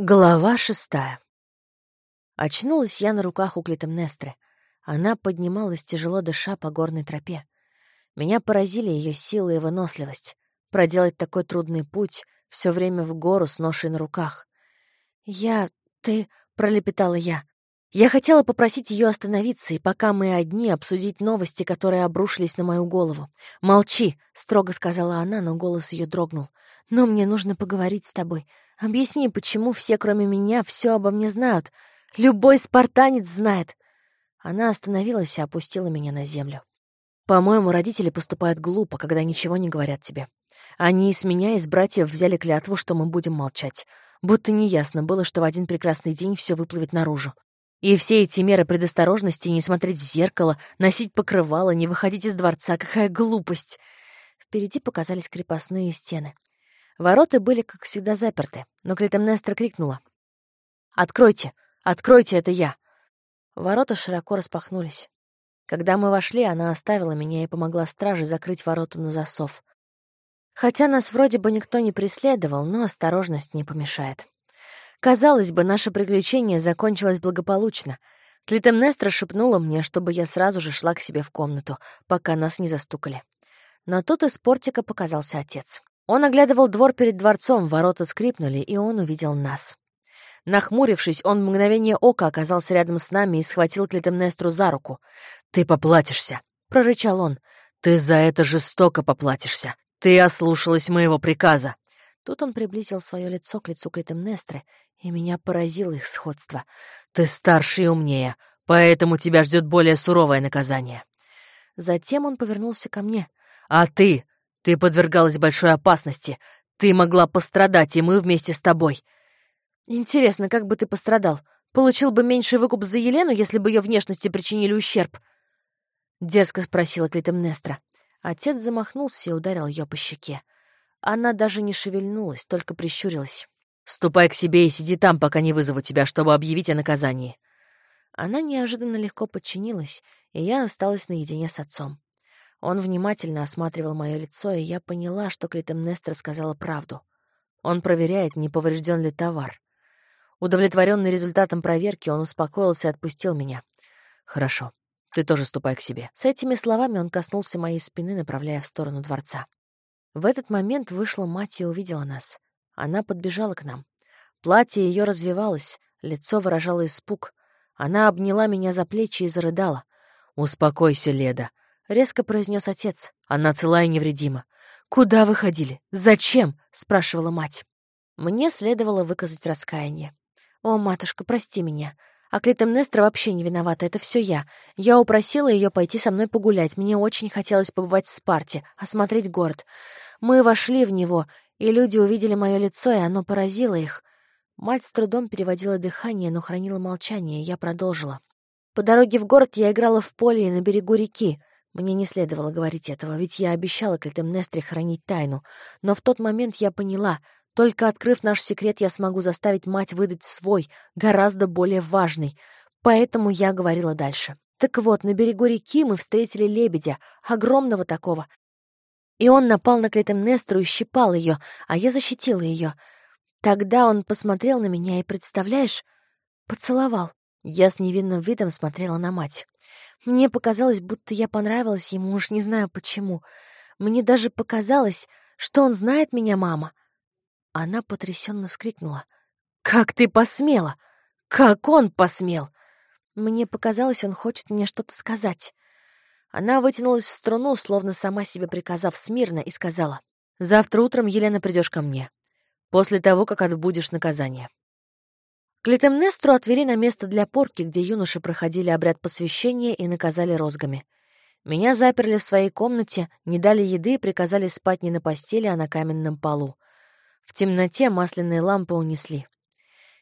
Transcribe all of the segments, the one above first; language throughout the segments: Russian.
Глава шестая. Очнулась я на руках у Клитемнестры. Она поднималась, тяжело дыша по горной тропе. Меня поразили ее сила и выносливость. Проделать такой трудный путь, все время в гору с ношей на руках. «Я... ты...» — пролепетала я. Я хотела попросить ее остановиться, и пока мы одни, обсудить новости, которые обрушились на мою голову. «Молчи!» — строго сказала она, но голос ее дрогнул. «Но мне нужно поговорить с тобой. Объясни, почему все, кроме меня, все обо мне знают? Любой спартанец знает. Она остановилась и опустила меня на землю. По-моему, родители поступают глупо, когда ничего не говорят тебе. Они с меня, и с братьев взяли клятву, что мы будем молчать. Будто неясно было, что в один прекрасный день все выплывет наружу. И все эти меры предосторожности, не смотреть в зеркало, носить покрывало, не выходить из дворца, какая глупость! Впереди показались крепостные стены. Ворота были, как всегда, заперты, но Клитемнестра крикнула. «Откройте! Откройте, это я!» Ворота широко распахнулись. Когда мы вошли, она оставила меня и помогла страже закрыть ворота на засов. Хотя нас вроде бы никто не преследовал, но осторожность не помешает. Казалось бы, наше приключение закончилось благополучно. Клитемнестра шепнула мне, чтобы я сразу же шла к себе в комнату, пока нас не застукали. Но тут из портика показался отец. Он оглядывал двор перед дворцом, ворота скрипнули, и он увидел нас. Нахмурившись, он в мгновение ока оказался рядом с нами и схватил Клитемнестру за руку. «Ты поплатишься!» — прорычал он. «Ты за это жестоко поплатишься! Ты ослушалась моего приказа!» Тут он приблизил свое лицо к лицу Клитемнестры, и меня поразило их сходство. «Ты старше и умнее, поэтому тебя ждет более суровое наказание!» Затем он повернулся ко мне. «А ты ты подвергалась большой опасности. Ты могла пострадать, и мы вместе с тобой. Интересно, как бы ты пострадал? Получил бы меньший выкуп за Елену, если бы ее внешности причинили ущерб? Дерзко спросила Клитемнестра. Отец замахнулся и ударил ее по щеке. Она даже не шевельнулась, только прищурилась. «Ступай к себе и сиди там, пока не вызову тебя, чтобы объявить о наказании». Она неожиданно легко подчинилась, и я осталась наедине с отцом. Он внимательно осматривал мое лицо, и я поняла, что Клитемнестра сказала правду. Он проверяет, не поврежден ли товар. Удовлетворенный результатом проверки, он успокоился и отпустил меня. «Хорошо, ты тоже ступай к себе». С этими словами он коснулся моей спины, направляя в сторону дворца. В этот момент вышла мать и увидела нас. Она подбежала к нам. Платье ее развивалось, лицо выражало испуг. Она обняла меня за плечи и зарыдала. «Успокойся, Леда. — резко произнес отец. «Она цела и невредима». «Куда вы ходили? Зачем?» — спрашивала мать. Мне следовало выказать раскаяние. «О, матушка, прости меня. А Клитемнестра вообще не виновата, это все я. Я упросила ее пойти со мной погулять. Мне очень хотелось побывать в Спарте, осмотреть город. Мы вошли в него, и люди увидели мое лицо, и оно поразило их». Мать с трудом переводила дыхание, но хранила молчание, и я продолжила. По дороге в город я играла в поле и на берегу реки. Мне не следовало говорить этого, ведь я обещала Клитемнестре хранить тайну. Но в тот момент я поняла, только открыв наш секрет, я смогу заставить мать выдать свой, гораздо более важный. Поэтому я говорила дальше. Так вот, на берегу реки мы встретили лебедя, огромного такого. И он напал на Клитемнестру и щипал ее, а я защитила ее. Тогда он посмотрел на меня и, представляешь, поцеловал. Я с невинным видом смотрела на мать. Мне показалось, будто я понравилась ему, уж не знаю почему. Мне даже показалось, что он знает меня, мама. Она потрясенно вскрикнула. «Как ты посмела? Как он посмел?» Мне показалось, он хочет мне что-то сказать. Она вытянулась в струну, словно сама себе приказав смирно, и сказала, «Завтра утром, Елена, придешь ко мне, после того, как отбудешь наказание. Клитемнестру отвели на место для порки, где юноши проходили обряд посвящения и наказали розгами. Меня заперли в своей комнате, не дали еды и приказали спать не на постели, а на каменном полу. В темноте масляные лампы унесли.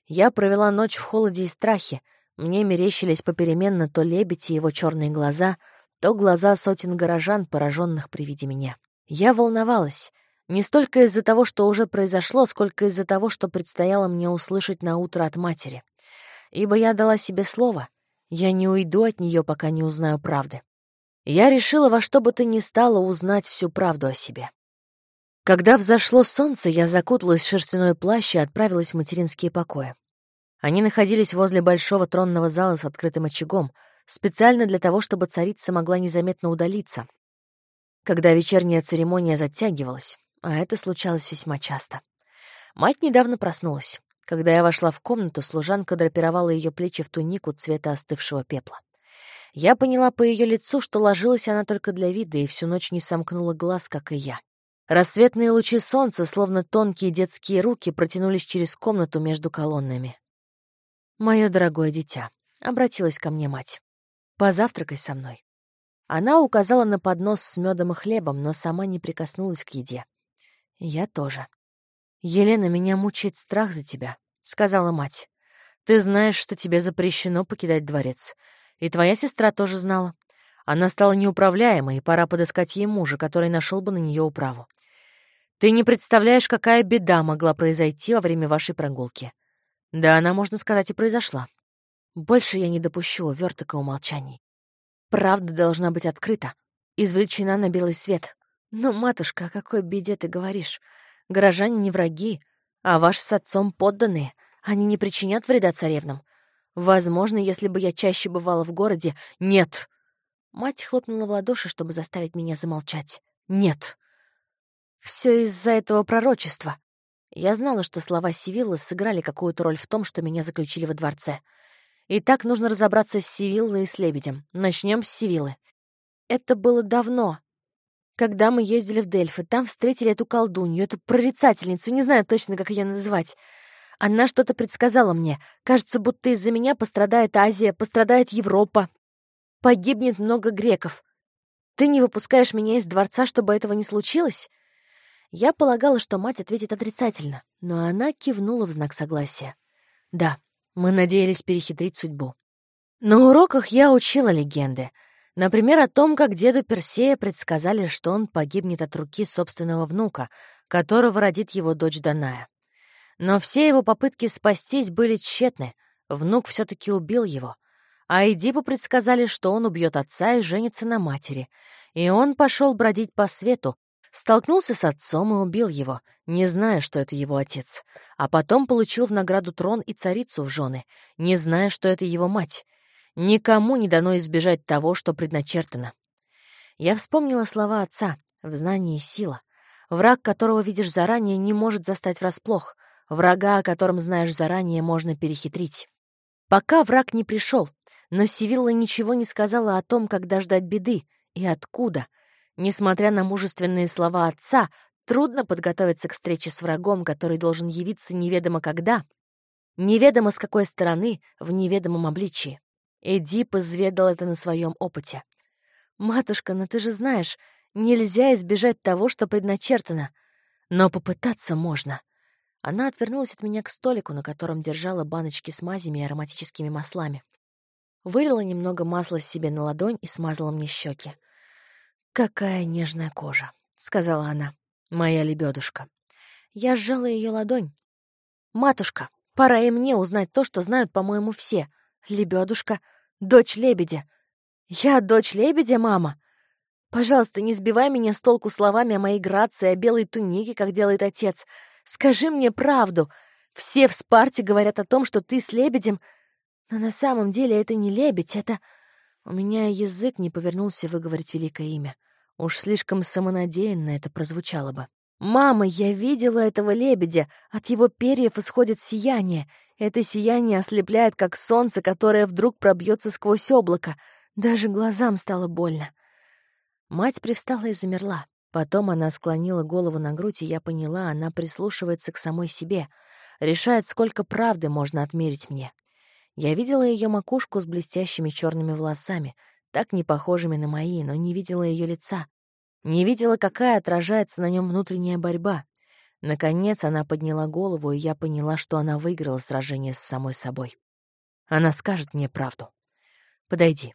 Я провела ночь в холоде и страхе. Мне мерещились попеременно то лебедь и его черные глаза, то глаза сотен горожан, пораженных при виде меня. Я волновалась. Не столько из-за того, что уже произошло, сколько из-за того, что предстояло мне услышать на утро от матери. Ибо я дала себе слово. Я не уйду от нее, пока не узнаю правды. Я решила во что бы то ни стало узнать всю правду о себе. Когда взошло солнце, я закуталась в шерстяной плащ и отправилась в материнские покои. Они находились возле большого тронного зала с открытым очагом, специально для того, чтобы царица могла незаметно удалиться, когда вечерняя церемония затягивалась, а это случалось весьма часто. Мать недавно проснулась. Когда я вошла в комнату, служанка драпировала ее плечи в тунику цвета остывшего пепла. Я поняла по ее лицу, что ложилась она только для вида и всю ночь не сомкнула глаз, как и я. Рассветные лучи солнца, словно тонкие детские руки, протянулись через комнату между колоннами. «Мое дорогое дитя», — обратилась ко мне мать, — «позавтракай со мной». Она указала на поднос с медом и хлебом, но сама не прикоснулась к еде. Я тоже. «Елена, меня мучает страх за тебя», — сказала мать. «Ты знаешь, что тебе запрещено покидать дворец. И твоя сестра тоже знала. Она стала неуправляемой, и пора подыскать ей мужа, который нашел бы на нее управу. Ты не представляешь, какая беда могла произойти во время вашей прогулки. Да, она, можно сказать, и произошла. Больше я не допущу уверток умолчаний. Правда должна быть открыта, извлечена на белый свет. Но, матушка, о какой беде ты говоришь? Горожане не враги, а ваш с отцом подданные. Они не причинят вреда царевнам. Возможно, если бы я чаще бывала в городе... Нет! Мать хлопнула в ладоши, чтобы заставить меня замолчать. Нет! Все из-за этого пророчества. Я знала, что слова Сивиллы сыграли какую-то роль в том, что меня заключили во дворце. И так нужно разобраться с Сивиллой и с Лебедем. Начнем с Сивиллы. Это было давно, когда мы ездили в Дельфы. Там встретили эту колдунью, эту прорицательницу, не знаю точно, как ее называть. Она что-то предсказала мне. Кажется, будто из-за меня пострадает Азия, пострадает Европа. Погибнет много греков. Ты не выпускаешь меня из дворца, чтобы этого не случилось? Я полагала, что мать ответит отрицательно, но она кивнула в знак согласия. Да, мы надеялись перехитрить судьбу. На уроках я учила легенды. Например, о том, как деду Персея предсказали, что он погибнет от руки собственного внука, которого родит его дочь Даная. Но все его попытки спастись были тщетны. Внук все таки убил его. А Эдипу предсказали, что он убьет отца и женится на матери. И он пошел бродить по свету, Столкнулся с отцом и убил его, не зная, что это его отец. А потом получил в награду трон и царицу в жены, не зная, что это его мать. Никому не дано избежать того, что предначертано. Я вспомнила слова отца «в знании сила». Враг, которого видишь заранее, не может застать врасплох. Врага, о котором знаешь заранее, можно перехитрить. Пока враг не пришел, но Сивилла ничего не сказала о том, когда ждать беды и откуда — Несмотря на мужественные слова отца, трудно подготовиться к встрече с врагом, который должен явиться неведомо когда, неведомо с какой стороны, в неведомом обличии. Эдип изведал это на своем опыте. «Матушка, но ты же знаешь, нельзя избежать того, что предначертано. Но попытаться можно». Она отвернулась от меня к столику, на котором держала баночки с мазями и ароматическими маслами. Вылила немного масла себе на ладонь и смазала мне щеки. «Какая нежная кожа», — сказала она, — «моя лебедушка». Я сжала ее ладонь. «Матушка, пора и мне узнать то, что знают, по-моему, все. Лебедушка, дочь лебедя. Я дочь лебедя, мама? Пожалуйста, не сбивай меня с толку словами о моей грации, о белой тунике, как делает отец. Скажи мне правду. Все в Спарте говорят о том, что ты с лебедем, но на самом деле это не лебедь, это... У меня язык не повернулся выговорить великое имя. Уж слишком самонадеянно это прозвучало бы. «Мама, я видела этого лебедя! От его перьев исходит сияние. Это сияние ослепляет, как солнце, которое вдруг пробьется сквозь облако. Даже глазам стало больно». Мать привстала и замерла. Потом она склонила голову на грудь, и я поняла, она прислушивается к самой себе, решает, сколько правды можно отмерить мне. Я видела ее макушку с блестящими черными волосами, так не похожими на мои, но не видела ее лица. Не видела, какая отражается на нем внутренняя борьба. Наконец она подняла голову, и я поняла, что она выиграла сражение с самой собой. Она скажет мне правду. «Подойди».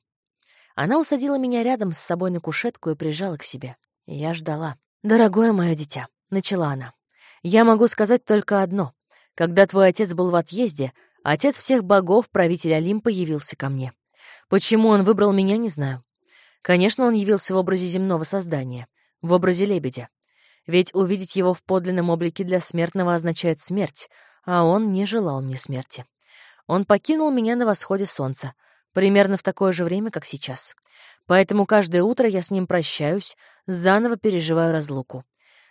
Она усадила меня рядом с собой на кушетку и прижала к себе. Я ждала. «Дорогое мое дитя», — начала она, — «я могу сказать только одно. Когда твой отец был в отъезде, отец всех богов, правитель Олимпа, явился ко мне. Почему он выбрал меня, не знаю. Конечно, он явился в образе земного создания, в образе лебедя. Ведь увидеть его в подлинном облике для смертного означает смерть, а он не желал мне смерти. Он покинул меня на восходе солнца, примерно в такое же время, как сейчас. Поэтому каждое утро я с ним прощаюсь, заново переживаю разлуку.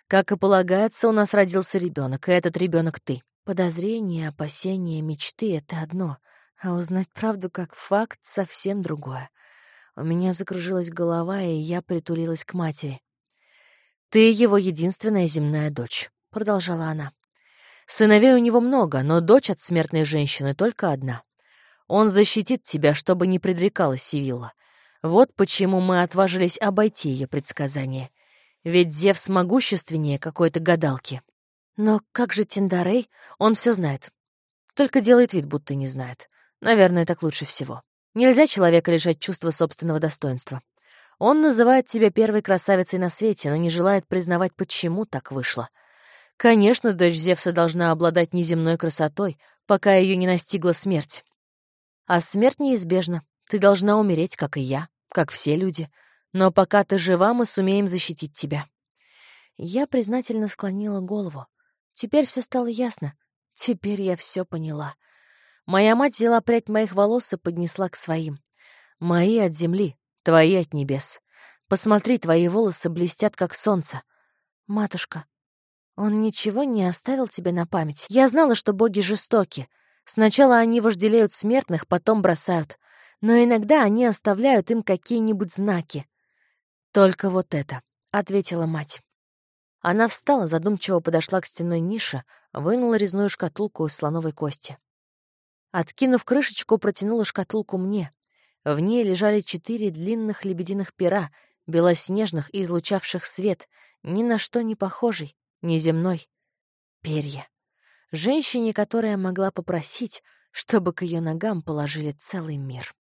Как и полагается, у нас родился ребенок, и этот ребенок ты. Подозрения, опасения, мечты — это одно, а узнать правду как факт — совсем другое. У меня закружилась голова, и я притулилась к матери. «Ты его единственная земная дочь», — продолжала она. «Сыновей у него много, но дочь от смертной женщины только одна. Он защитит тебя, чтобы не предрекалась Сивилла. Вот почему мы отважились обойти ее предсказание. Ведь Зевс могущественнее какой-то гадалки. Но как же Тиндарей? Он все знает. Только делает вид, будто не знает. Наверное, так лучше всего. Нельзя человека лишать чувства собственного достоинства. Он называет тебя первой красавицей на свете, но не желает признавать, почему так вышло. Конечно, дочь Зевса должна обладать неземной красотой, пока ее не настигла смерть. А смерть неизбежна. Ты должна умереть, как и я, как все люди. Но пока ты жива, мы сумеем защитить тебя». Я признательно склонила голову. Теперь все стало ясно. Теперь я все поняла. Моя мать взяла прядь моих волос и поднесла к своим. Мои от земли, твои от небес. Посмотри, твои волосы блестят, как солнце. Матушка, он ничего не оставил тебе на память. Я знала, что боги жестоки. Сначала они вожделеют смертных, потом бросают но иногда они оставляют им какие-нибудь знаки. «Только вот это», — ответила мать. Она встала, задумчиво подошла к стенной нише, вынула резную шкатулку из слоновой кости. Откинув крышечку, протянула шкатулку мне. В ней лежали четыре длинных лебединых пера, белоснежных и излучавших свет, ни на что не похожий, неземной. Перья. Женщине, которая могла попросить, чтобы к ее ногам положили целый мир.